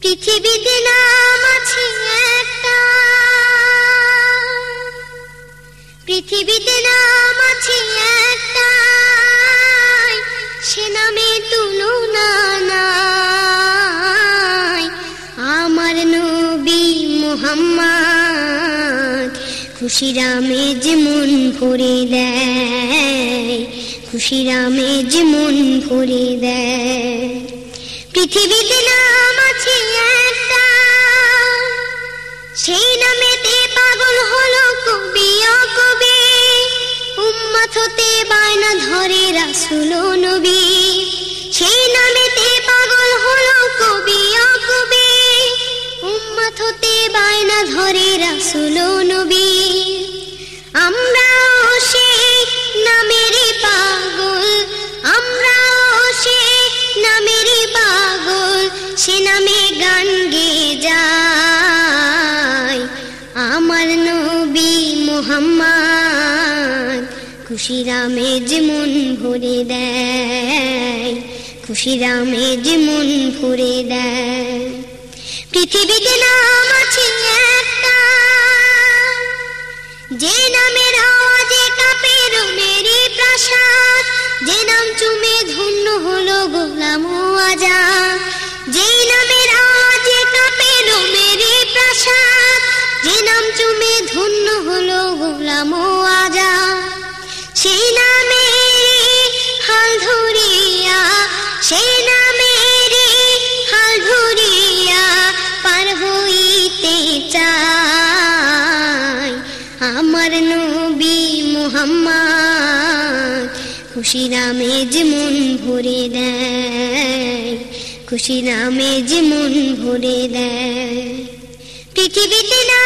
পৃথিবীতে নাম আছে একটা। পৃথিবীতে নাম আছে একটা সে নামে তুলনা নাই। আমার নবী মোহাম্মদ খুশি রামে যে মন দেয় খুশি রামে যে মন দেয়। পৃথিবীতে নাম আছে একটা। সেই নামেতে পাগল হলো কবি কবি। উম্মত হতে বায়না ধরে রাসুল নবী। সেই নামেতে পাগল হলো কবি কবি। উম্মত হতে বায়না ধরে রাসুল নবী। সে নামে গান গে যায়। আমার নবী মোহাম্মদ খুশি রামে মন ভরে দেয় খুশি রামে যে মন ভরে দেয়। পৃথিবীতে নাম আছে একটা, যে নামের আওয়াজে কাঁপে রোমেরই প্রাসাদ, যে নাম চুমে ধন্য হলো গোলাম আজাদ। যে নাম চুমে ধন্য হলো গোলাম ও আজাদ সেই নামের হাল ধরিয়া সেই নামের হাল ধরিয়া পার হইতে চাই। আমার নবী মোহাম্মদ খুশি নামে যে মন ভরে দেয়, খুশি নামে যে মন ভরে দেয়। পৃথিবীতে নাম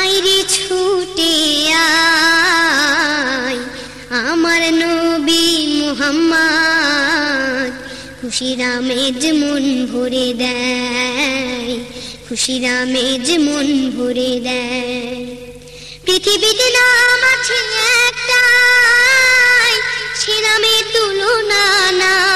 আইরে ছুটে আমার নবী মুহাম্মদ। খুশি রামে যে মন ভরে দেয় খুশি রামে যে মন ভরে দেয়। পৃথিবীতে নাম আছে একটা সে নামে তুলনা নাই।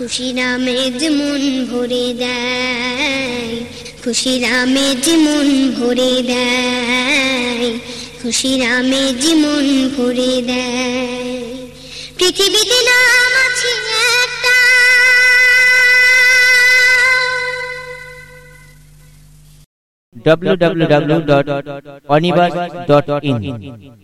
মোহাম্মদ খুশি রামে যে মন ভরে দেয় খুশি রামে যে মন ভরে দেয় খুশি রামে যে মন ভরে দেয়। পৃথিবীতে নাম আছে একটা।